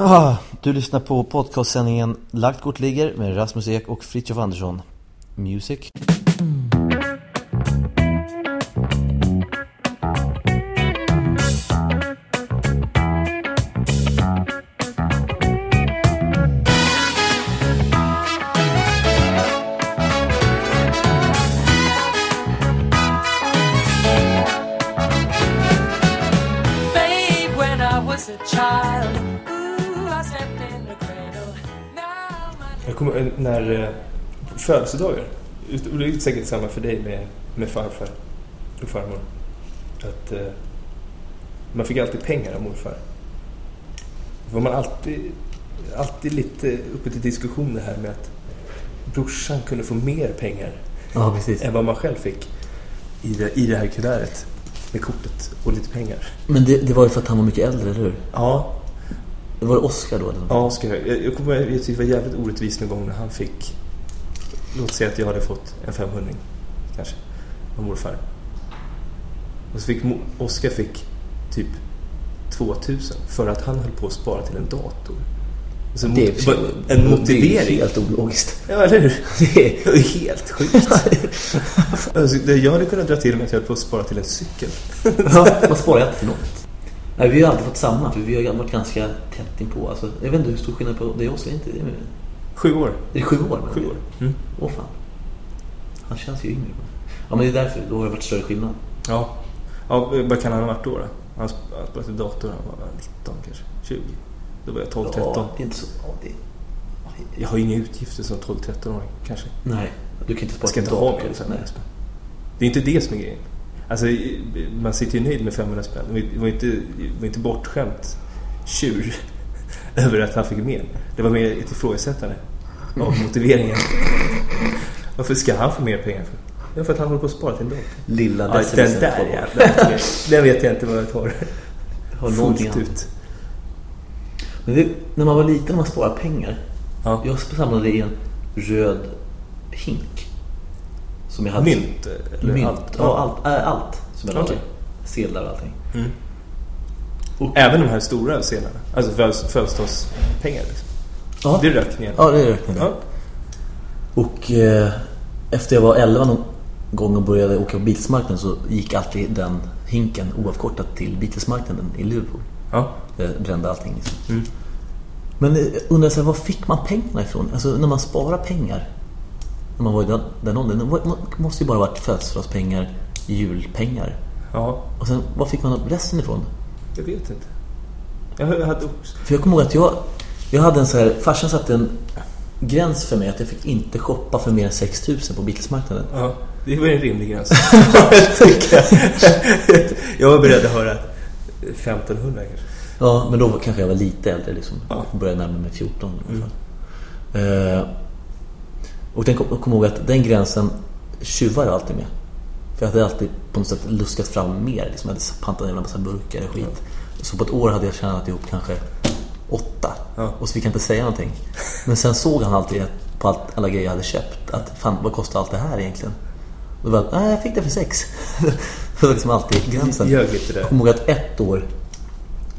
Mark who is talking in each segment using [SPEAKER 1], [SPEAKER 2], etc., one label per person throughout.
[SPEAKER 1] Ah, du lyssnar på podcastsändningen Lagt kort ligger med Rasmus Ek och Fritjof Andersson. Music.
[SPEAKER 2] Födelsedagar, det är säkert samma för dig med, med farfar och farmor, att eh, man fick alltid pengar av morfar. Då var man alltid, alltid lite uppe till diskussion det här med att brorsan kunde få mer pengar
[SPEAKER 1] Ja,
[SPEAKER 2] än vad man själv fick i det, i det här kuvertet med kortet och lite pengar.
[SPEAKER 1] Men det, det var ju för att han var mycket äldre, eller hur?
[SPEAKER 2] Ja,
[SPEAKER 1] Det var det Oscar då? Eller?
[SPEAKER 2] Ja, Oskar. Jag, jag kommer ihåg, tyckte det var jävligt orättvist någon gång när han fick... Låt säga att jag hade fått en 500 kanske, av morfar. Och så fick Oskar fick typ 2000 för att han höll på att spara till en dator. Och så
[SPEAKER 1] Det är
[SPEAKER 2] en
[SPEAKER 1] Det är
[SPEAKER 2] motivering.
[SPEAKER 1] helt ologiskt.
[SPEAKER 2] Ja, eller hur?
[SPEAKER 1] Det
[SPEAKER 2] är helt sjukt. alltså, jag hade kunnat dra till med att jag höll på att spara till en cykel.
[SPEAKER 1] Ja, man sparar alltid till något. Nej, vi har alltid fått samma, för vi har varit ganska tätt inpå. Alltså, jag vet inte hur stor skillnad på det och Oskar. Inte, det är,
[SPEAKER 2] Sju år.
[SPEAKER 1] är det sju år?
[SPEAKER 2] Sju år. Mm.
[SPEAKER 1] Åh fan. Han känns ju yngre. Ja, men det är därför. Då har det varit större skillnad.
[SPEAKER 2] Ja. ja. Vad kan han ha varit då? då? Han sp- han spelade till dator, han var 19 kanske, 20. Då var jag 12-13.
[SPEAKER 1] Ja, det är inte så... Ja, det...
[SPEAKER 2] Jag har inga utgifter som 12-13-åring kanske.
[SPEAKER 1] Nej, du kan inte spara
[SPEAKER 2] Jag ska
[SPEAKER 1] till
[SPEAKER 2] inte ha
[SPEAKER 1] dator.
[SPEAKER 2] mer än 500
[SPEAKER 1] Nej.
[SPEAKER 2] spänn. Det är inte det som är grejen. Alltså, man sitter ju nöjd med 500 spänn. Det var inte, det var inte bortskämt tjur över att han fick mer. Det var mer ett ifrågasättande av motiveringen. Varför ska han få mer pengar för? Ja, för att han håller på att spara till en dator.
[SPEAKER 1] Lilla
[SPEAKER 2] Ja, den där jävla Den vet jag inte vad jag tar
[SPEAKER 1] Har
[SPEAKER 2] fullt ut.
[SPEAKER 1] Men det, när man var liten man sparade pengar.
[SPEAKER 2] Ja.
[SPEAKER 1] Jag samlade i en röd hink. Som jag hade.
[SPEAKER 2] Mynt?
[SPEAKER 1] Mynt.
[SPEAKER 2] allt?
[SPEAKER 1] Ja, allt. Äh, allt som jag i. Sedlar och allting.
[SPEAKER 2] Mm.
[SPEAKER 1] Och-
[SPEAKER 2] Även de här stora sedlarna? Alltså födelsedagspengar? Liksom.
[SPEAKER 1] Ja,
[SPEAKER 2] Det är rökningen?
[SPEAKER 1] ja det räknade jag.
[SPEAKER 2] Ja.
[SPEAKER 1] Och eh, efter jag var 11 någon gång och började åka på Beatlesmarknaden så gick alltid den hinken oavkortat till Beatlesmarknaden i Liverpool.
[SPEAKER 2] ja.
[SPEAKER 1] Jag brände allting liksom.
[SPEAKER 2] Mm.
[SPEAKER 1] Men eh, undrar så här, var fick man pengarna ifrån? Alltså när man sparar pengar när man var i den, den åldern. Det måste ju bara varit födelsedagspengar, julpengar.
[SPEAKER 2] ja.
[SPEAKER 1] Och sen, var fick man resten ifrån?
[SPEAKER 2] Jag vet inte. Jag hade också...
[SPEAKER 1] För jag kommer ihåg att jag, jag hade en så här, farsan satte en gräns för mig att jag fick inte shoppa för mer än 6000 på Beatlesmarknaden.
[SPEAKER 2] Ja, det var en rimlig gräns. jag. jag var beredd att höra 1500 kanske.
[SPEAKER 1] Ja, men då var- kanske jag var lite äldre liksom.
[SPEAKER 2] Ja.
[SPEAKER 1] Jag började närma mig 14 i alla fall. Eh, och den jag kommer ihåg att den gränsen tjuvar jag alltid med. För jag hade alltid på något sätt luskat fram mer. Liksom. Jag hade pantat en jävla massa burkar och skit. Så på ett år hade jag tjänat ihop kanske åtta.
[SPEAKER 2] Ja.
[SPEAKER 1] Och så fick jag inte säga någonting. Men sen såg han alltid på allt, alla grejer jag hade köpt. Att fan, vad kostar allt det här egentligen? Och då var jag, nej jag fick det för sex. det var liksom alltid gränsen. Jag kommer ihåg att ett år,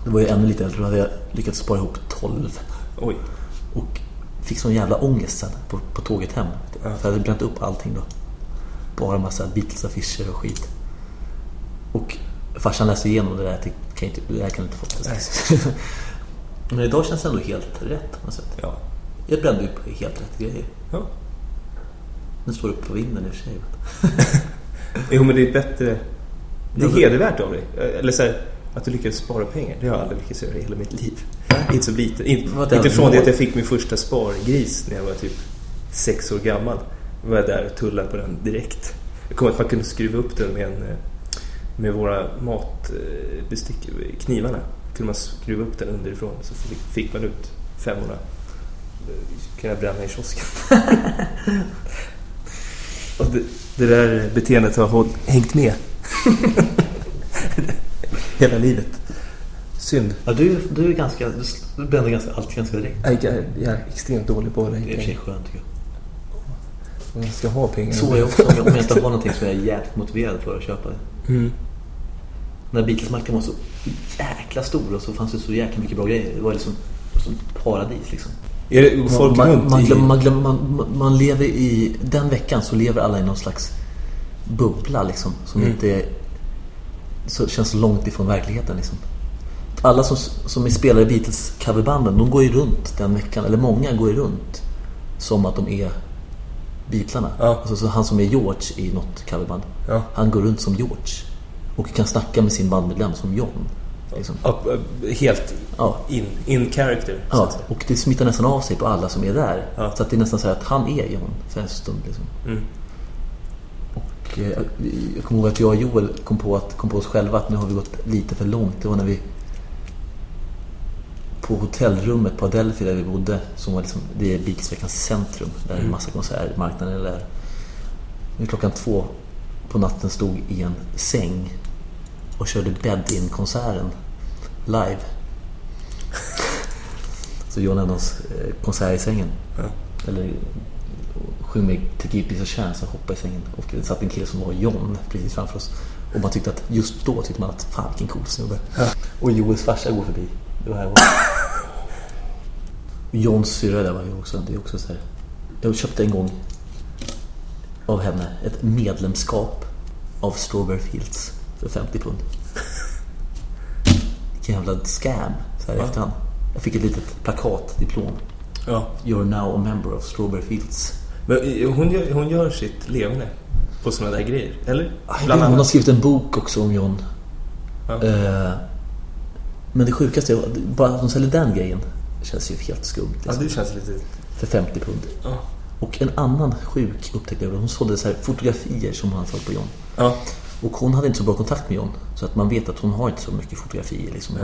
[SPEAKER 1] det var ju ännu lite äldre, då hade jag lyckats spara ihop 12.
[SPEAKER 2] Oj.
[SPEAKER 1] Och fick sån jävla ångest sen på, på tåget hem. För jag hade bränt upp allting då. Bara massa Beatles-affischer och skit. Och farsan läste igenom det där och tänkte, kan jag inte, det här kan du inte få. Men idag känns det ändå helt rätt på något sätt.
[SPEAKER 2] Ja.
[SPEAKER 1] Jag brände upp helt rätt grejer.
[SPEAKER 2] ja.
[SPEAKER 1] Nu står det på vinden i och för sig.
[SPEAKER 2] Jo, men det är bättre... Det är hedervärt av dig. Eller så här, att du lyckades spara pengar. Det har jag aldrig lyckats göra i hela mitt liv. Inte så lite. In,
[SPEAKER 1] Vad är det
[SPEAKER 2] inte från det att jag fick min första spargris när jag var typ sex år gammal. Var jag där och tullade på den direkt. Jag kommer att man kunde skruva upp den med, en, eh, med våra matbestick, knivarna. kunde man skruva upp den underifrån så fick, man ut 500. Det kunde jag bränna i kiosken. och det, det där beteendet har håll, hängt med. Hela livet. Synd.
[SPEAKER 1] Ja, du, du är ganska, du brände ganska, allt ganska direkt.
[SPEAKER 2] Jag jag är extremt dålig på att hålla
[SPEAKER 1] Det är i och för sig skönt tycker jag.
[SPEAKER 2] Jag ska ha pengar.
[SPEAKER 1] Så är jag också, om jag, inte har någonting som jag är jävligt motiverad för att köpa.
[SPEAKER 2] Mm.
[SPEAKER 1] När Beatlesmarknaden var så jäkla stor och så fanns det så jäkla mycket bra grejer. Det var liksom som paradis liksom.
[SPEAKER 2] Det, folk
[SPEAKER 1] man,
[SPEAKER 2] runt
[SPEAKER 1] man, glöm, man, glöm, man, man- lever i... Den veckan så lever alla i någon slags bubbla liksom. Som
[SPEAKER 2] Mm.
[SPEAKER 1] inte så känns långt ifrån verkligheten liksom. Alla som, som är spelare i Beatles coverbanden, de går ju runt den veckan. Eller många går ju runt som att de är Beatlarna.
[SPEAKER 2] Ja.
[SPEAKER 1] Alltså, så han som är George i något coverband.
[SPEAKER 2] Ja.
[SPEAKER 1] Han går runt som George. Och kan snacka med sin bandmedlem som John. Liksom.
[SPEAKER 2] Helt
[SPEAKER 1] Ja.
[SPEAKER 2] in, in character.
[SPEAKER 1] Ja, och det smittar nästan av sig på alla som är där.
[SPEAKER 2] Ja.
[SPEAKER 1] Så att det är nästan så här att han är John för en stund. Liksom.
[SPEAKER 2] Mm.
[SPEAKER 1] Och eh, jag kommer ihåg att jag och Joel kom på, att, kom på oss själva att nu har vi gått lite för långt. Det var när vi på hotellrummet på Adelphi där vi bodde, som var liksom, det är Beatlesveckans centrum, där
[SPEAKER 2] Mm.
[SPEAKER 1] en massa konserter, marknaden är där. Vi klockan två på natten stod i en säng och körde bed-in-konserten live. Så John Lennons eh, konsert i sängen.
[SPEAKER 2] Ja.
[SPEAKER 1] Eller sjöng med To Keep Peace a Chance och hoppade i sängen. Och det satt en kille som var John precis framför oss. Och man tyckte att just då tyckte man att fan vilken cool snubbe. Och Joels farsa går förbi. Det var. Johns syrra där var ju också. Det är också så här. Jag köpte en gång av henne ett medlemskap av Strawberry Fields för 50 pund. Vilken jävla scam så här i
[SPEAKER 2] Va?
[SPEAKER 1] efterhand. Jag fick ett litet plakatdiplom.
[SPEAKER 2] Ja.
[SPEAKER 1] You're now a member of Strawberry Fields.
[SPEAKER 2] Men eh, hon gör, hon gör sitt levande på sådana där grejer, eller?
[SPEAKER 1] Hon har skrivit en bok också om John.
[SPEAKER 2] Ja.
[SPEAKER 1] Eh, men det sjukaste är bara att de säljer den grejen. känns ju helt skumt.
[SPEAKER 2] ja,
[SPEAKER 1] Liksom,
[SPEAKER 2] det känns lite...
[SPEAKER 1] För 50 pund.
[SPEAKER 2] Ja.
[SPEAKER 1] Och en annan sjuk upptäckte jag. Hon sålde så här fotografier som hon hade tagit på John.
[SPEAKER 2] Ja.
[SPEAKER 1] Och hon hade inte så bra kontakt med John. Så att man vet att hon har inte så mycket fotografier. Liksom.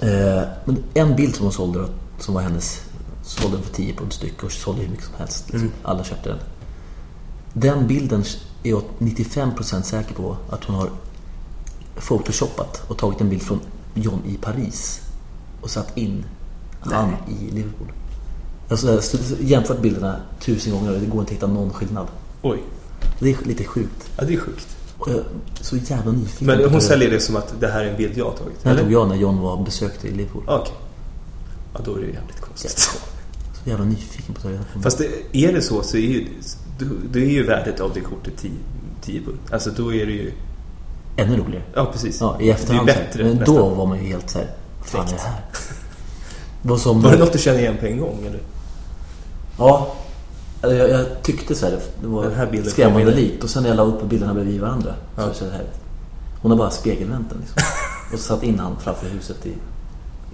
[SPEAKER 1] Eh, men en bild som hon sålde då, som var hennes, sålde för 10 pund styck och sålde hur mycket som helst. Liksom. Alla köpte den. Den bilden är jag 95% säker på att hon har photoshoppat och tagit en bild från John i Paris och satt in han i Liverpool. Alltså, jämfört bilderna tusen gånger och det går inte att hitta någon skillnad.
[SPEAKER 2] Oj.
[SPEAKER 1] Det är lite sjukt.
[SPEAKER 2] Ja, det är sjukt.
[SPEAKER 1] Och jag är så jävla nyfiken.
[SPEAKER 2] Men hon säljer det som att det här är en bild jag har tagit?
[SPEAKER 1] Den tog jag när John var besökte i Liverpool.
[SPEAKER 2] Okej. Ja, då är det jävligt konstigt.
[SPEAKER 1] Så jävla nyfiken på att ta reda på.
[SPEAKER 2] Fast det, är det så så är ju, då, är ju värdet av det kortet 10 10 pund. Alltså då är det ju...
[SPEAKER 1] Ännu roligare.
[SPEAKER 2] Ja, precis.
[SPEAKER 1] Ja, i efterhand.
[SPEAKER 2] Det
[SPEAKER 1] så
[SPEAKER 2] är bättre
[SPEAKER 1] Men då var man ju helt så här. Vad fan är det här? Var som...
[SPEAKER 2] Var det något du kände igen på en gång eller?
[SPEAKER 1] Ja. Eller Jag, jag tyckte så här. Det var
[SPEAKER 2] Den här bilden
[SPEAKER 1] skrämmande likt. Och sen när jag la upp bilderna bredvid varandra. Så
[SPEAKER 2] Ja.
[SPEAKER 1] jag kände här. Hon har bara spegelvänt den liksom. Och så satt in han framför huset i,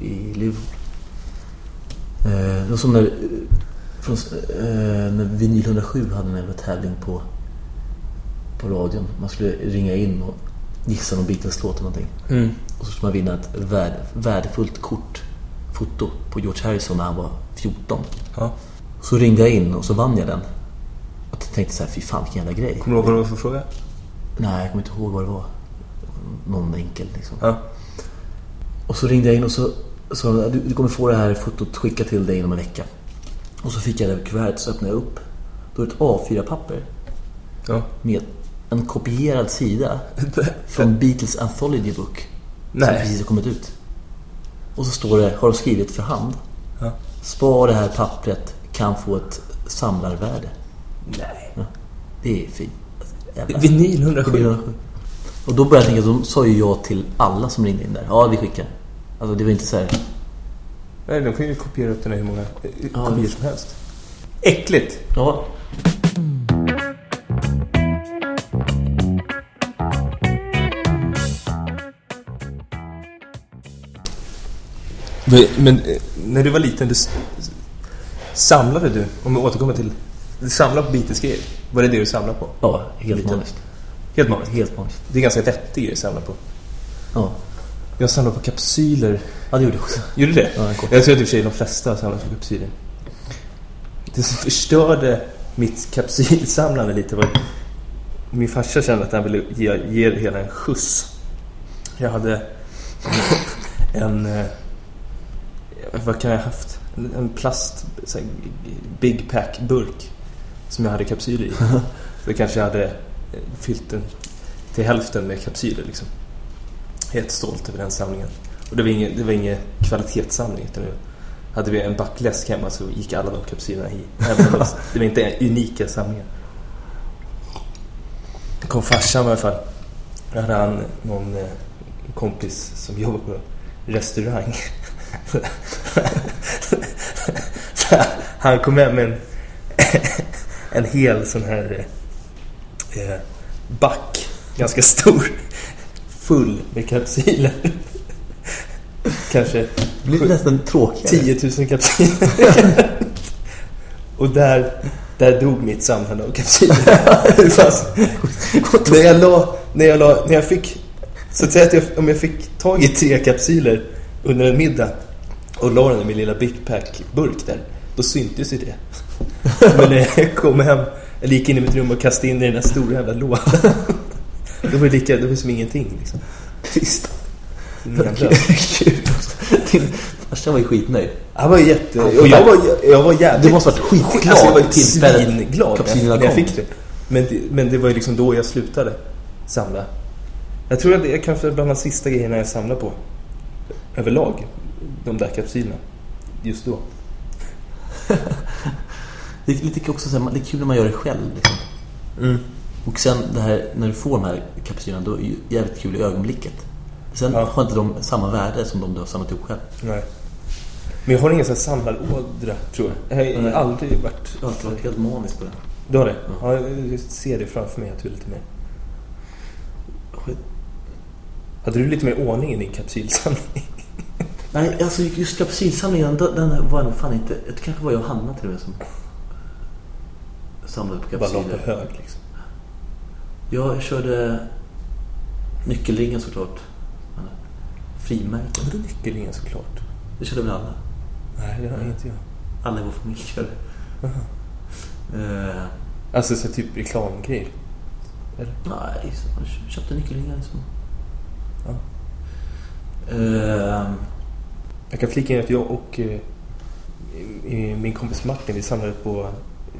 [SPEAKER 1] i Liverpool. Eh, det var som när, från, eh, när Vinyl 107 hade en tävling på, på radion. Man skulle ringa in och gissa någon Beatles-låt eller någonting.
[SPEAKER 2] Mm.
[SPEAKER 1] Och så skulle man vinna ett värde, värdefullt kort, foto på George Harrison när han var 14.
[SPEAKER 2] Ja.
[SPEAKER 1] Så ringde jag in och så vann jag den. Och tänkte så här, fy fan vilken jävla grej.
[SPEAKER 2] Kommer du ihåg vad det var för fråga?
[SPEAKER 1] Nej, jag kommer inte ihåg vad det var. Någon enkel liksom.
[SPEAKER 2] Ja.
[SPEAKER 1] Och så ringde jag in och så sa du, du kommer få det här fotot skickat till dig inom en vecka. Och så fick jag det här kuvertet så öppnade jag upp. Då är det ett A4-papper
[SPEAKER 2] Ja.
[SPEAKER 1] med en kopierad sida från Beatles Anthology Book. Som
[SPEAKER 2] Nej.
[SPEAKER 1] precis har kommit ut. Och så står det, har de skrivit för hand.
[SPEAKER 2] Ja.
[SPEAKER 1] Spar det här pappret, kan få ett samlarvärde.
[SPEAKER 2] Nej.
[SPEAKER 1] Ja. Det är fint. Jävla-
[SPEAKER 2] Vinyl 107.
[SPEAKER 1] Och då började jag tänka, de sa ju ja till alla som ringde in där. Ja, vi skickar. Alltså det var inte så här.
[SPEAKER 2] Nej, de kan ju kopiera upp den här hur många
[SPEAKER 1] Ja,
[SPEAKER 2] kopior som helst. Äckligt!
[SPEAKER 1] Ja.
[SPEAKER 2] Men eh, när du var liten, du, samlade du, om vi återkommer till, du samlade på Beatles-grejer? Var det det du samlade på?
[SPEAKER 1] Ja, helt magiskt.
[SPEAKER 2] Helt magiskt.
[SPEAKER 1] Helt magiskt.
[SPEAKER 2] Det är ganska vettig grej att samla på.
[SPEAKER 1] Ja.
[SPEAKER 2] Jag samlar på kapsyler.
[SPEAKER 1] ja, det gjorde jag också.
[SPEAKER 2] Gjorde du det?
[SPEAKER 1] Ja, kort.
[SPEAKER 2] jag tror att i och för sig de flesta samlar på kapsyler. Det som förstörde mitt kapsylsamlande lite var min farsa kände att han ville ge, ge det hela en skjuts. Jag hade en... Vad kan jag ha haft? En plast... så här, Big Pack-burk som jag hade kapsyler i. Så kanske jag hade eh, fyllt den till hälften med kapsyler liksom. Helt stolt över den samlingen. Och det var ingen, det var ingen kvalitetssamling utan det hade vi en back läsk hemma så gick alla de kapsylerna i. Även om det- det var inte unika samlingar. kom farsan i alla fall. Då hade han någon eh, kompis som jobbar på restaurang. Så han kom hem med en, en hel sån här eh, back, ganska stor, full med kapsyler. Kanske
[SPEAKER 1] Det blir nästan tråkigare.
[SPEAKER 2] 10 000 kapsyler. Och där, där dog mitt samlande av kapsyler. Fast, när, jag la, när, jag la, när jag fick, så att säga att jag, om jag fick tag i tre kapsyler under en middag och la den i min lilla Big Pack-burk där, då syntes ju det. Men när jag kom hem, eller gick in i mitt rum och kastade in det i den där stora jävla lådan. Då var det lika, det var som ingenting liksom.
[SPEAKER 1] Trist. Kul. Din farsa var ju skitnöjd.
[SPEAKER 2] Han var jätte... Och jag var, jag var jävligt...
[SPEAKER 1] Du måste varit skitglad
[SPEAKER 2] Alltså jag var svinglad när jag
[SPEAKER 1] kom.
[SPEAKER 2] fick det. Men, det. men det var ju liksom då jag slutade samla. Jag tror att det är kanske bland de sista grejerna jag samlar på. Överlag. De där kapsylerna. Just då.
[SPEAKER 1] Det är lite också så här, det är kul när man gör det själv. Liksom.
[SPEAKER 2] Mm.
[SPEAKER 1] Och sen det här, när du får de här kapsylerna, då är det jävligt kul i ögonblicket. Sen
[SPEAKER 2] Ja.
[SPEAKER 1] har inte de samma värde som de du har samlat ihop själv.
[SPEAKER 2] Nej. Men jag har ingen sån här samlarådra, tror jag. Jag har
[SPEAKER 1] Nej.
[SPEAKER 2] aldrig varit...
[SPEAKER 1] Jag har alltid varit helt manisk på det.
[SPEAKER 2] Du har det? Ja, jag ser det framför mig att du är lite mer... Hade du lite mer ordning i din kapsylsamling?
[SPEAKER 1] Nej, alltså just kapsylsamlingen, den, var nog fan inte... Det kanske var jag och Hanna till och med som samlade på
[SPEAKER 2] Bara la på hög liksom.
[SPEAKER 1] Jag körde nyckelringen såklart. Frimärken.
[SPEAKER 2] Vadå nyckelringen såklart?
[SPEAKER 1] Det körde väl alla?
[SPEAKER 2] Nej, det har inte jag.
[SPEAKER 1] Alla i vår familj körde. Eh,
[SPEAKER 2] Alltså så typ reklamgrejer?
[SPEAKER 1] nej, man köpte nyckelringar liksom.
[SPEAKER 2] Ja.
[SPEAKER 1] Eh,
[SPEAKER 2] Jag kan flika in att jag och eh, min kompis Martin, vi samlade på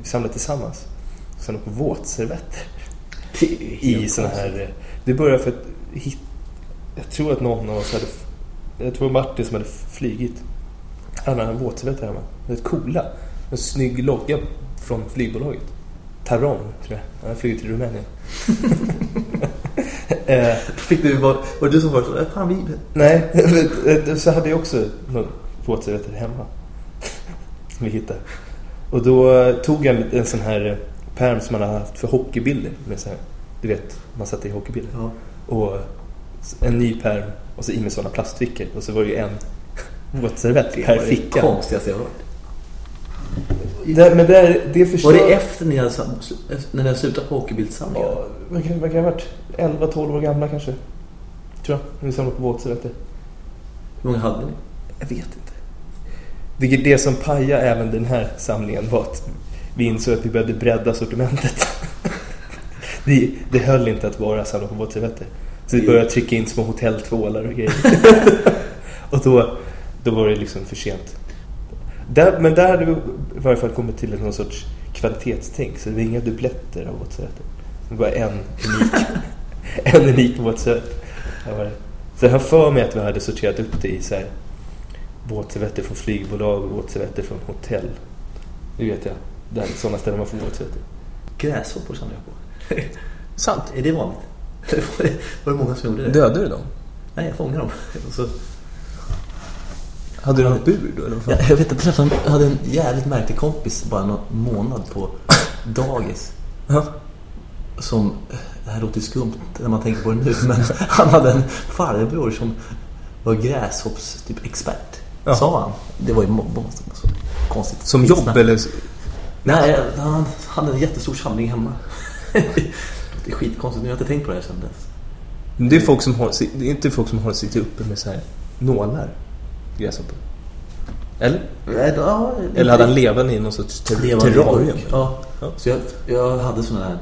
[SPEAKER 2] vi samlade tillsammans. Vi samlade på våtservetter. I
[SPEAKER 1] konstigt.
[SPEAKER 2] här... eh, Det började för att hit, Jag tror att någon av oss hade... Jag tror Martin som hade flygit. Han hade en våtservett hemma. Rätt coola. En snygg logga från flygbolaget. Taron, tror jag. Han hade flugit till Rumänien. eh,
[SPEAKER 1] Fick du, var, var det du som föreslog? Eh, Fan, vi...
[SPEAKER 2] Nej, så hade jag också våtservetter hemma. Som vi hittade. Och då tog jag en sån här pärm som man har haft för hockeybilder. Med så här, du vet, man satte i hockeybilder.
[SPEAKER 1] Ja.
[SPEAKER 2] Och en ny pärm och så i med såna plastfickor. Och så var det ju en våtservett per
[SPEAKER 1] Det var det
[SPEAKER 2] ficka.
[SPEAKER 1] konstigaste jag har hört.
[SPEAKER 2] Där, men där, det förstör...
[SPEAKER 1] Var det efter ni hade, när ni hade slutat på hockeybildssamlingen?
[SPEAKER 2] Ja, man kan, man kan ha varit 11-12 år gamla kanske. Tror jag. När vi samlade på våtservetter.
[SPEAKER 1] Hur många hade ni?
[SPEAKER 2] Jag vet inte. Det, det som pajade även den här samlingen var att vi insåg att vi behövde bredda sortimentet. det, det höll inte att bara samla på våtservetter. Så vi började trycka in små hotelltvålar och grejer. och då, då var det liksom för sent. Där, men där hade vi i varje fall kommit till någon sorts kvalitetstänk. Så det var inga dubbletter av våtservetter. Det var en unik, en unik våtservett. Där var det. Så jag har för mig att vi hade sorterat upp det i så här våtservetter från flygbolag och våtservetter från hotell. Det vet jag. Där, sådana ställen man får våtservetter.
[SPEAKER 1] Gräshoppor samlade jag på.
[SPEAKER 2] Sant.
[SPEAKER 1] Är det vanligt? Var det många som gjorde det?
[SPEAKER 2] Dödade du dem?
[SPEAKER 1] Nej, jag fångade dem. Och så,
[SPEAKER 2] Hade du någon bur då? Eller vad fan?
[SPEAKER 1] jag, jag vet inte, jag träffade en, hade en jävligt märklig kompis bara någon månad på dagis.
[SPEAKER 2] Ja.
[SPEAKER 1] Som, det här låter skumt när man tänker på det nu, men han hade en farbror som var gräshopps typ expert.
[SPEAKER 2] Ja.
[SPEAKER 1] Sa han. Det var ju så konstigt.
[SPEAKER 2] Som jobb
[SPEAKER 1] Skitsnack.
[SPEAKER 2] eller?
[SPEAKER 1] Nej, han hade en jättestor samling hemma. det är skitkonstigt, nu har jag inte tänkt på det här sedan dess.
[SPEAKER 2] Det är, folk som har, det är inte folk som håller sig uppe med så här nålar. Gräshoppor. Eller?
[SPEAKER 1] Nej, ja,
[SPEAKER 2] Eller hade han levande i någon sorts ter- terrarium?
[SPEAKER 1] Ja.
[SPEAKER 2] Ja.
[SPEAKER 1] Så jag, jag hade sådana här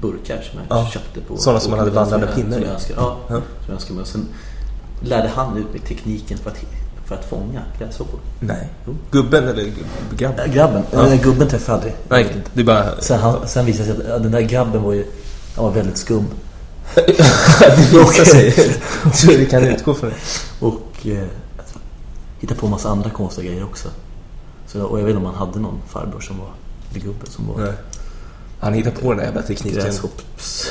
[SPEAKER 1] burkar som jag
[SPEAKER 2] Ja.
[SPEAKER 1] köpte på...
[SPEAKER 2] Sådana som man hade vandrande pinnar
[SPEAKER 1] som
[SPEAKER 2] i.
[SPEAKER 1] jag önskade, ja,
[SPEAKER 2] Ja.
[SPEAKER 1] som jag önskade mig. Sen lärde han ut mig tekniken för att, för att fånga gräshoppor.
[SPEAKER 2] Nej.
[SPEAKER 1] Jo.
[SPEAKER 2] Gubben eller grabben?
[SPEAKER 1] Äh, grabben,
[SPEAKER 2] Ja.
[SPEAKER 1] den där gubben träffade jag aldrig.
[SPEAKER 2] Nej, det är bara...
[SPEAKER 1] Sen, han, sen visade det sig att den där grabben var ju han var väldigt skum.
[SPEAKER 2] det visar sig. Så vi kan utgå från det.
[SPEAKER 1] Och eh, hittade på massa andra konstiga grejer också. Så, och jag vet inte om han hade någon farbror som var, eller gubbe som var
[SPEAKER 2] Nej. Han hittade på den där jävla tekniken.
[SPEAKER 1] gräshopps...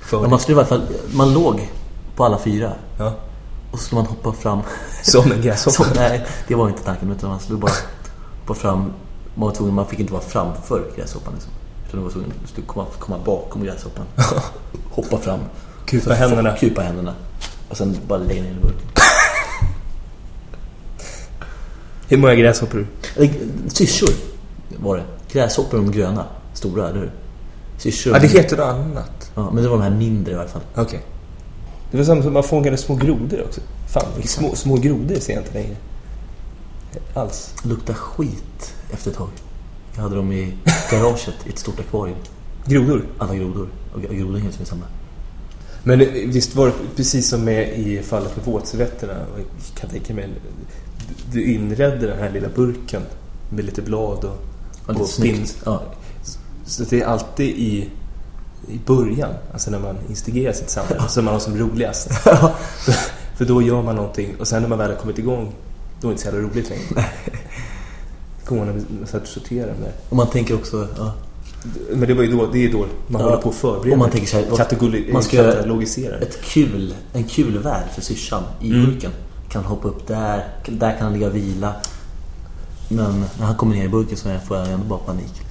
[SPEAKER 2] För
[SPEAKER 1] Ja, man skulle i alla fall, man låg på alla fyra
[SPEAKER 2] ja.
[SPEAKER 1] och så skulle man hoppa fram.
[SPEAKER 2] Som en gräshoppa.
[SPEAKER 1] Nej, det var inte tanken utan man skulle bara hoppa fram. Man var tvungen, man fick inte vara framför gräshoppan liksom. Utan du var tvungen skulle komma, komma bakom gräshoppan. Hoppa fram.
[SPEAKER 2] Kupa händerna.
[SPEAKER 1] Kupa händerna. Och sen bara lägga ner den i burken.
[SPEAKER 2] Hur många gräshoppor?
[SPEAKER 1] Syrsor var det. Gräshoppor de gröna. Stora, eller hur? Syrsor.
[SPEAKER 2] Ja, det heter något annat.
[SPEAKER 1] Ja, men det var de här mindre i alla fall.
[SPEAKER 2] Okej. Det var samma som man fångade små grodor också. Fan, små, små grodor ser jag inte längre. Alls.
[SPEAKER 1] Luktar skit efter ett tag. Jag hade dem i garaget i ett stort akvarium.
[SPEAKER 2] Grodor?
[SPEAKER 1] Alla grodor. Och grodor helt som är samma.
[SPEAKER 2] Men eh, visst var det precis som med i fallet med våtservetterna. Jag kan tänka mig. Du inredde den här lilla burken med lite blad och,
[SPEAKER 1] Ja,
[SPEAKER 2] och pin.
[SPEAKER 1] Ja.
[SPEAKER 2] Så det är alltid i, i början, alltså när man instigerar sitt samhälle, som man har som roligast. för, för då gör man någonting och sen när man väl har kommit igång, då är det inte så jävla roligt längre. Går man och så att sortera med.
[SPEAKER 1] Och man tänker också... Ja,
[SPEAKER 2] Men det var ju då, det är då man
[SPEAKER 1] Ja.
[SPEAKER 2] håller på att förbereda.
[SPEAKER 1] Och man tänker så här, vad-
[SPEAKER 2] Kategori,
[SPEAKER 1] man ska göra
[SPEAKER 2] katalogisera.
[SPEAKER 1] ett kul, en kul värld för syrsan i
[SPEAKER 2] Mm.
[SPEAKER 1] burken. Kan hoppa upp där, där kan han ligga och vila. Men när han kommer ner i burken så får jag ändå bara panik.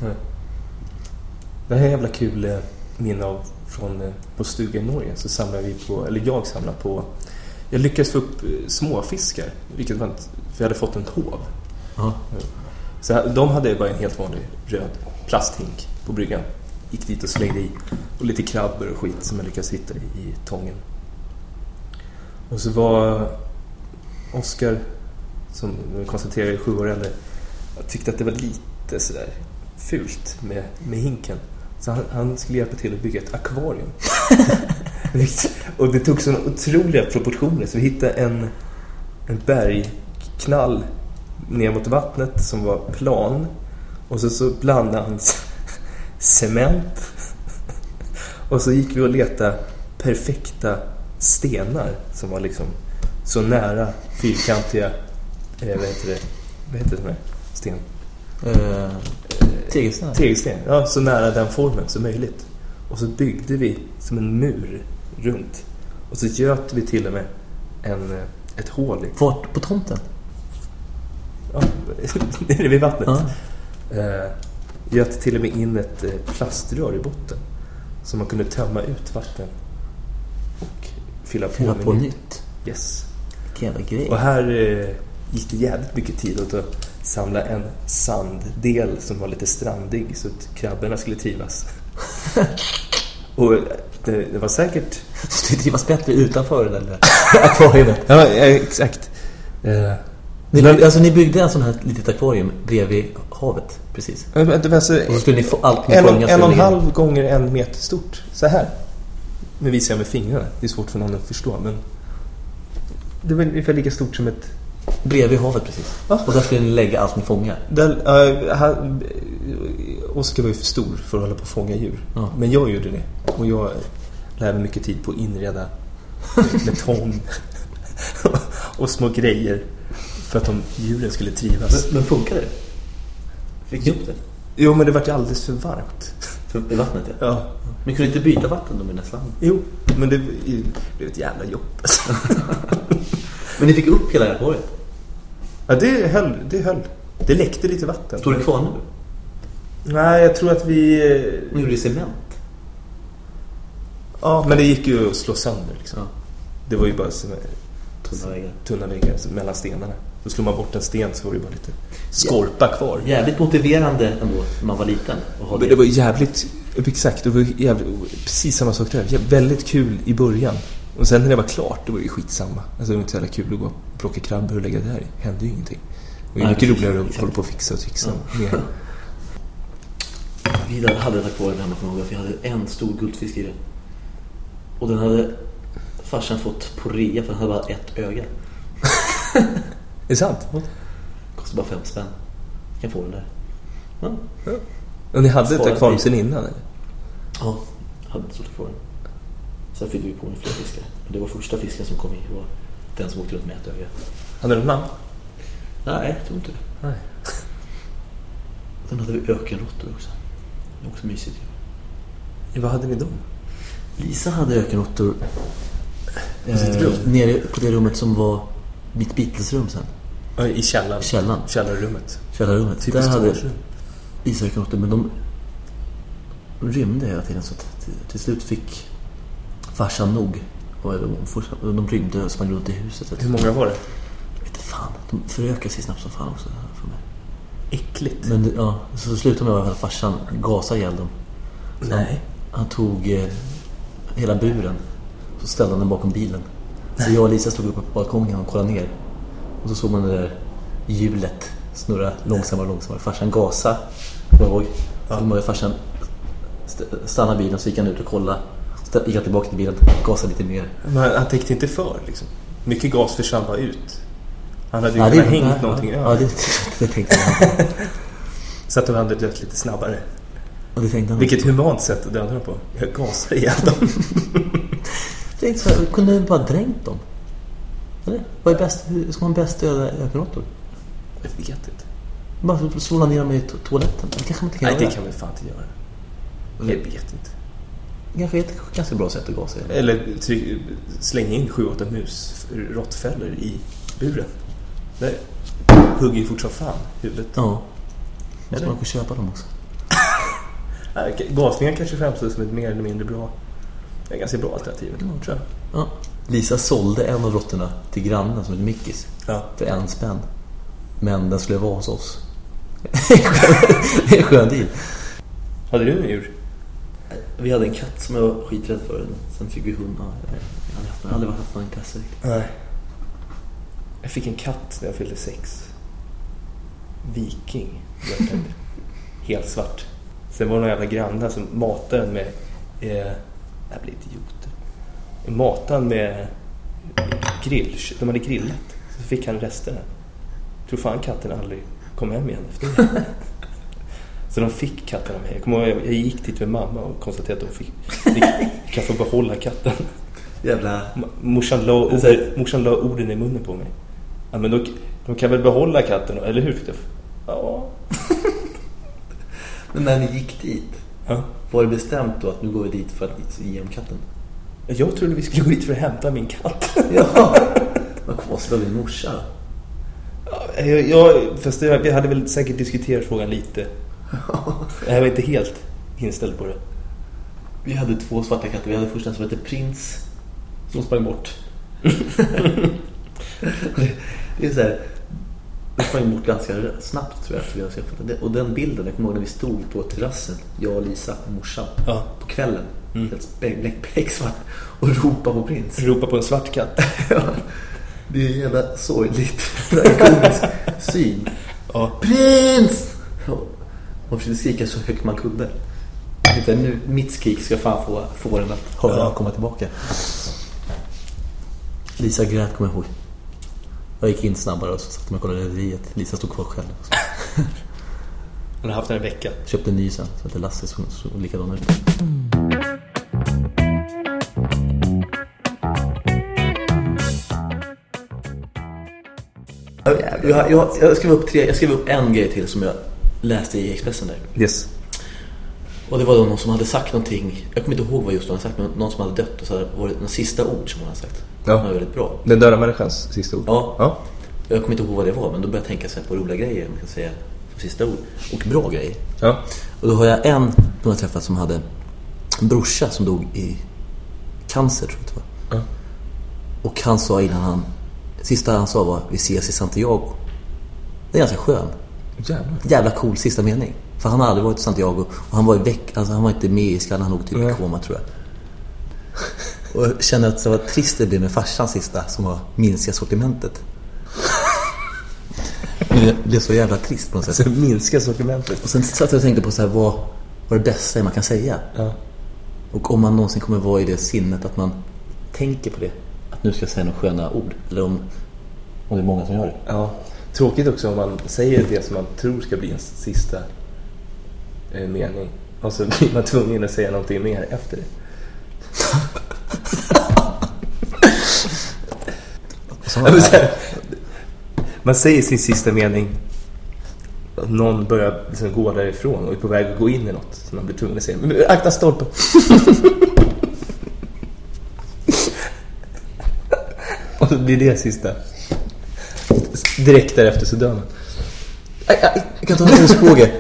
[SPEAKER 2] Det här är jävla kul eh, minne av från eh, på stuga i Norge. Så samlar vi på, eller jag samlar på, jag lyckades få upp eh, småfiskar. Vilket var inte, för jag hade fått en.
[SPEAKER 1] Ja.
[SPEAKER 2] Så de hade bara en helt vanlig röd plasthink på bryggan. Gick dit och slängde i. Och lite krabbor och skit som jag lyckades hitta i, i tången. Och så var Oskar, som konstaterar är sju år äldre, tyckte att det var lite sådär fult med, med hinken. Så han, han skulle hjälpa till att bygga ett akvarium. och det tog sådana otroliga proportioner så vi hittade en, en bergknall ner mot vattnet som var plan. Och så, så blandade han cement. Och så gick vi och letade perfekta stenar som var liksom så nära fyrkantiga, eh, vad heter det, vad heter det sten?
[SPEAKER 1] Eh, Tegelstenar.
[SPEAKER 2] Tegelsten, ja, så nära den formen som möjligt. Och så byggde vi som en mur runt. Och så göt vi till och med en, eh, ett hål i.
[SPEAKER 1] Vart på tomten?
[SPEAKER 2] Ja, nere vid vattnet.
[SPEAKER 1] Ja.
[SPEAKER 2] Eh, göt till och med in ett eh, plaströr i botten. Så man kunde tömma ut vatten och fylla på
[SPEAKER 1] Fylla på
[SPEAKER 2] nytt.
[SPEAKER 1] nytt.
[SPEAKER 2] Yes.
[SPEAKER 1] Vilken jävla grej.
[SPEAKER 2] Och här eh, gick det jävligt mycket tid åt att samla en sanddel som var lite strandig så att krabborna skulle trivas. och det, det var säkert...
[SPEAKER 1] Det trivas bättre utanför det där akvariet.
[SPEAKER 2] Ja, exakt. Eh,
[SPEAKER 1] Ni, alltså ni byggde en sån här litet akvarium bredvid havet, precis.
[SPEAKER 2] alltså
[SPEAKER 1] Och så skulle ni få allt ni
[SPEAKER 2] en, och- en och en
[SPEAKER 1] skulle
[SPEAKER 2] halv gånger en meter stort. Så här. Nu visar jag med fingrarna. Det är svårt för någon att förstå. Men det var ungefär lika stort som ett...
[SPEAKER 1] Bredvid havet precis.
[SPEAKER 2] Va?
[SPEAKER 1] Och där skulle ni lägga allt ni fångar.
[SPEAKER 2] Han, Oskar var ju för stor för att hålla på och fånga djur.
[SPEAKER 1] Ja.
[SPEAKER 2] Men jag gjorde det. Och jag lärde mycket tid på att inreda med tång och små grejer för att de djuren skulle trivas.
[SPEAKER 1] Men funkar det? Fick ni upp det?
[SPEAKER 2] Jo, men det vart ju alldeles för varmt.
[SPEAKER 1] För, I vattnet ja.
[SPEAKER 2] Ja.
[SPEAKER 1] Men kunde inte byta vatten då med nästan?
[SPEAKER 2] Jo, men det blev ett jävla jobb. Alltså.
[SPEAKER 1] Men ni fick upp hela akvariet?
[SPEAKER 2] Ja, det höll. Det höll. Det läckte lite vatten.
[SPEAKER 1] Står det kvar nu?
[SPEAKER 2] Nej, jag tror att vi...
[SPEAKER 1] Ni gjorde cement?
[SPEAKER 2] Ja, men det gick ju att slå sönder liksom.
[SPEAKER 1] Ja.
[SPEAKER 2] Det var ju bara
[SPEAKER 1] Tunna väggar.
[SPEAKER 2] tunna väggar mellan stenarna. Då slog man bort en sten så var det bara lite skorpa kvar.
[SPEAKER 1] Jävligt motiverande ändå när man var liten. Ha
[SPEAKER 2] Men det var jävligt... Exakt, det var jävligt, precis samma sak där. Väldigt kul i början. Och sen när det var klart, det var ju skitsamma. Alltså det var inte så jävla kul att gå och plocka krabbor och lägga där i. hände ju ingenting. Det var ju mycket roligare att hålla på och fixa och trixa med.
[SPEAKER 1] Vi hade ett akvarium hemma kommer jag ihåg. Vi hade en stor guldfisk i det. Och den hade farsan fått på rea för den hade bara ett öga.
[SPEAKER 2] Är det sant?
[SPEAKER 1] Kostade bara fem spänn. kan få den där. Ja,
[SPEAKER 2] Och ni hade ett akvarium sen innan? Eller?
[SPEAKER 1] ja hade ett stort akvarium. Sen fyllde vi på med fler fiskar. Det var första fisken som kom i var Den som åkte runt med ett öga.
[SPEAKER 2] Hade du något namn?
[SPEAKER 1] Nej, jag tror inte det.
[SPEAKER 2] Nej.
[SPEAKER 1] Sen hade vi ökenråttor också. Det var också mysigt ju.
[SPEAKER 2] Vad hade ni då?
[SPEAKER 1] Lisa hade ökenråttor
[SPEAKER 2] rum?
[SPEAKER 1] nere på det rummet som var mitt Beatles-rum sen.
[SPEAKER 2] I källaren.
[SPEAKER 1] Källaren.
[SPEAKER 2] Källarrummet.
[SPEAKER 1] Källarrummet.
[SPEAKER 2] Typiskt
[SPEAKER 1] Där hade. Lisa ökenråttor, men de rymde hela tiden. Så till, till slut fick farsan nog. Och de, de rymde och sprang runt i huset.
[SPEAKER 2] Hur många var det?
[SPEAKER 1] Jag vet inte fan. De förökade sig snabbt som fan också. För mig.
[SPEAKER 2] Äckligt.
[SPEAKER 1] Men ja, så slutade med att farsan gasade ihjäl dem.
[SPEAKER 2] Nej.
[SPEAKER 1] Han tog eh, hela buren. Så ställde han den bakom bilen. Så jag och Lisa stod uppe på balkongen och kollade ner. Och så såg man det där hjulet snurra långsammare och långsammare. Farsan gasade, kommer jag ihåg. Så började farsan st- stanna bilen så gick han ut och kollade. Så gick han tillbaka till bilen, gasade lite mer.
[SPEAKER 2] Men han täckte inte för liksom. Mycket gas försvann bara ut. Han hade ju
[SPEAKER 1] Ja,
[SPEAKER 2] kunnat hängt
[SPEAKER 1] ja,
[SPEAKER 2] någonting
[SPEAKER 1] ja,
[SPEAKER 2] över.
[SPEAKER 1] det, det tänkte han.
[SPEAKER 2] Så att de hade dött lite snabbare.
[SPEAKER 1] Och det tänkte han.
[SPEAKER 2] Vilket humant sätt att döda dem på. Jag gasar ihjäl dem.
[SPEAKER 1] Tänkte så här, kunde bara dränkt dem? Eller? Vad är bäst, hur ska man bäst döda ökenråttor?
[SPEAKER 2] Jag vet inte.
[SPEAKER 1] Bara sola ner dem i to- toaletten? Det kanske man inte kan
[SPEAKER 2] Nej, det
[SPEAKER 1] göra.
[SPEAKER 2] kan vi fan inte göra. Jag vet inte.
[SPEAKER 1] kanske är ett ganska bra sätt att gasa ihjäl.
[SPEAKER 2] Eller tryck, släng in sju, åtta mus, råttfällor i buren. Det hugger ju fort som fan huvudet.
[SPEAKER 1] Ja. Måste man gå köpa dem också?
[SPEAKER 2] Gasningen kanske framstår som ett mer eller mindre bra, ett ganska bra alternativ.
[SPEAKER 1] Mm.
[SPEAKER 2] Tror jag.
[SPEAKER 1] Ja. Lisa sålde en av råttorna till grannen som heter Mickis
[SPEAKER 2] Ja.
[SPEAKER 1] för en spänn. Men den skulle vara hos oss. det är en skön deal.
[SPEAKER 2] Hade du några djur?
[SPEAKER 1] Vi hade en katt som jag var skiträdd för. Sen fick vi hund. Ja, jag har aldrig haft någon riktigt.
[SPEAKER 2] Nej. Jag fick en katt när jag fyllde sex. Viking. Helt svart. Sen var det några jävla grannar som matade den med... Eh, blir idioter. Matade den med grill. De hade grillat. Så fick han resterna. Tror fan katten aldrig kom hem igen efter det. Så de fick katten av mig. Jag kommer ihåg, jag gick dit med mamma och konstaterade att de fick, fick kan få behålla katten.
[SPEAKER 1] Jävla...
[SPEAKER 2] Morsan la,
[SPEAKER 1] Det är så här-
[SPEAKER 2] ord, morsan la orden i munnen på mig. Ja, men då, de kan väl behålla katten, eller hur? Ja.
[SPEAKER 1] Men när ni gick dit,
[SPEAKER 2] ja.
[SPEAKER 1] var det bestämt då att nu går vi dit för att ge dem katten?
[SPEAKER 2] Jag trodde vi skulle gå dit för att hämta min katt.
[SPEAKER 1] Ja. Vad konstigt av din morsa.
[SPEAKER 2] Ja, jag, jag, fast det, vi hade väl säkert diskuterat frågan lite. Jag var inte helt inställd på det.
[SPEAKER 1] Vi hade två svarta katter. Vi hade först en som hette Prins. Som sprang bort. det, det är så här. Det sprang bort ganska snabbt tror jag. Efter vi hade det. Och den bilden, jag kommer ihåg när vi stod på terrassen. Jag och Lisa och morsan.
[SPEAKER 2] Ja.
[SPEAKER 1] På kvällen.
[SPEAKER 2] Mm.
[SPEAKER 1] Helt spe- bläck- becksvart. Och ropade på Prins.
[SPEAKER 2] Ropa på en svart katt.
[SPEAKER 1] Ja, det är en jävla sorgligt. Det är en komisk syn.
[SPEAKER 2] Ja.
[SPEAKER 1] Prins! Man försökte skrika så högt man kunde. Tänkte, nu, mitt skrik ska fan få, få den att höra
[SPEAKER 2] Ja.
[SPEAKER 1] komma tillbaka. Lisa grät kommer jag ihåg. Jag gick in snabbare och så satt man och kollade rederiet. Lisa stod kvar själv.
[SPEAKER 2] Han har haft den en vecka.
[SPEAKER 1] Köpte en ny sen, som hette Lasse, som såg likadan ut. Jag, jag, jag, jag, skrev upp tre, jag skrev upp en grej till som jag läste i Expressen där.
[SPEAKER 2] Yes.
[SPEAKER 1] Och det var då någon som hade sagt någonting, jag kommer inte ihåg vad just hon hade sagt, men någon som hade dött och så hade det några sista ord som hon hade sagt.
[SPEAKER 2] Ja.
[SPEAKER 1] Det var väldigt bra.
[SPEAKER 2] Den döda människans sista ord.
[SPEAKER 1] Ja.
[SPEAKER 2] ja.
[SPEAKER 1] Jag kommer inte ihåg vad det var, men då började jag tänka så på roliga grejer, man kan säga, som sista ord. Och bra grejer.
[SPEAKER 2] Ja.
[SPEAKER 1] Och då har jag en som jag träffat som hade en brorsa som dog i cancer, tror jag det var.
[SPEAKER 2] Ja.
[SPEAKER 1] Och han sa innan han, sista han sa var vi ses i Santiago. Det är ganska skön.
[SPEAKER 2] Jävlar.
[SPEAKER 1] Jävla cool sista mening. För han har aldrig varit i Santiago och han var i veck, alltså han var inte med i skallen, han låg typ i koma tror jag. Och kände att det var trist det blev med farsan sista som var minska sortimentet. Det blev så jävla trist på något sätt.
[SPEAKER 2] Så minska sortimentet.
[SPEAKER 1] Och sen satt jag och tänkte på så här, vad, vad är det bästa man kan säga?
[SPEAKER 2] Ja.
[SPEAKER 1] Och om man någonsin kommer vara i det sinnet att man tänker på det. Att nu ska jag säga några sköna ord. Eller om, om det är många som gör det.
[SPEAKER 2] Ja. Tråkigt också om man säger det som man tror ska bli ens sista mening. Och så blir man tvungen att säga någonting mer efter det. Här, Man säger sin sista mening. Någon börjar liksom gå därifrån och är på väg att gå in i något. Så man blir tvungen att säga "Men akta stolpen. och så blir det sista. Direkt därefter så dör man.
[SPEAKER 1] Jag kan ta en husbåge.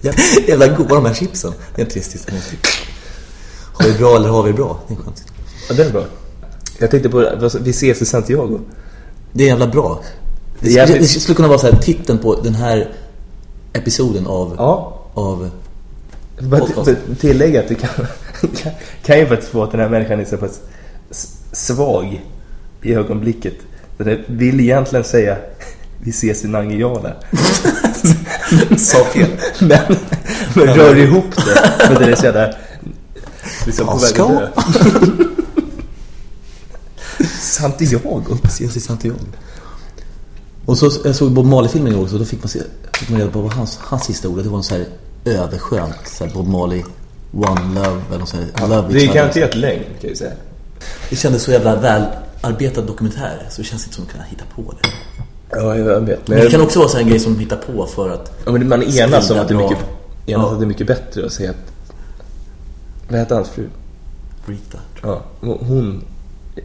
[SPEAKER 1] Ja, Jävla goda de här chipsen. Det är en trist historia. Har vi bra eller har vi bra? Det är skönt.
[SPEAKER 2] Ja, det är bra. Jag tänkte på, vi ses i Santiago.
[SPEAKER 1] Det är jävla bra. Det,
[SPEAKER 2] Det
[SPEAKER 1] det,
[SPEAKER 2] jävligt-
[SPEAKER 1] det skulle kunna vara så här, titeln på den här episoden av...
[SPEAKER 2] Ja.
[SPEAKER 1] av
[SPEAKER 2] Bara tillägga att det kan, kan, kan ju faktiskt vara att den här människan är så pass svag i ögonblicket. Den vill egentligen säga vi ses i Nangijala.
[SPEAKER 1] Sa fel.
[SPEAKER 2] Men, men rör ihop det. Men det är så jävla... Liksom på väg att dö. Santiago.
[SPEAKER 1] Ses i Santiago. Och så, jag såg Bob Marley-filmen igår så då fick man, se, fick man reda på vad hans, hans sista ord Det var en så här överskönt så här Bob Marley One Love eller något så här, Love
[SPEAKER 2] Det är garanterat lögn kan jag säga.
[SPEAKER 1] Det kändes så jävla välarbetad dokumentär så det känns inte som att kunna hitta på det.
[SPEAKER 2] Ja, jag vet.
[SPEAKER 1] Men det kan också vara så en grej som de hittar på för att
[SPEAKER 2] Ja, men man enas om att det är mycket, enas
[SPEAKER 1] Ja.
[SPEAKER 2] att det är mycket bättre att säga att... Vad heter hans fru?
[SPEAKER 1] Rita.
[SPEAKER 2] Ja, hon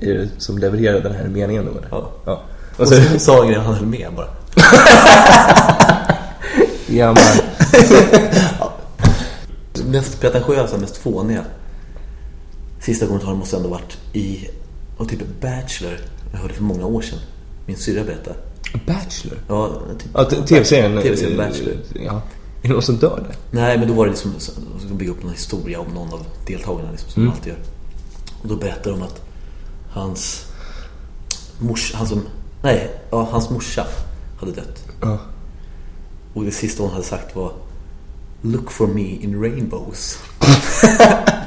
[SPEAKER 2] är det som levererar den här meningen då?
[SPEAKER 1] Ja.
[SPEAKER 2] ja.
[SPEAKER 1] Och
[SPEAKER 2] Och
[SPEAKER 1] så
[SPEAKER 2] så,
[SPEAKER 1] sa en grej han höll med bara.
[SPEAKER 2] ja, man,
[SPEAKER 1] Mest pretentiösa, mest fåniga Sista kommentaren måste ändå varit i och typ Bachelor Jag hörde för många år sedan Min syrra berättade
[SPEAKER 2] Bachelor?
[SPEAKER 1] Ja, typ,
[SPEAKER 2] Ja, tv-serien.
[SPEAKER 1] TV-serien
[SPEAKER 2] eh,
[SPEAKER 1] Bachelor
[SPEAKER 2] Ja. Är det någon som dör där?
[SPEAKER 1] Nej, men då var det liksom de skulle bygga upp någon historia om någon av deltagarna liksom, som de alltid gör. Och då berättade de att hans mors, han som, nej, ja, hans morsa hade dött.
[SPEAKER 2] Ja.
[SPEAKER 1] Och det sista hon hade sagt var Look for me in rainbows.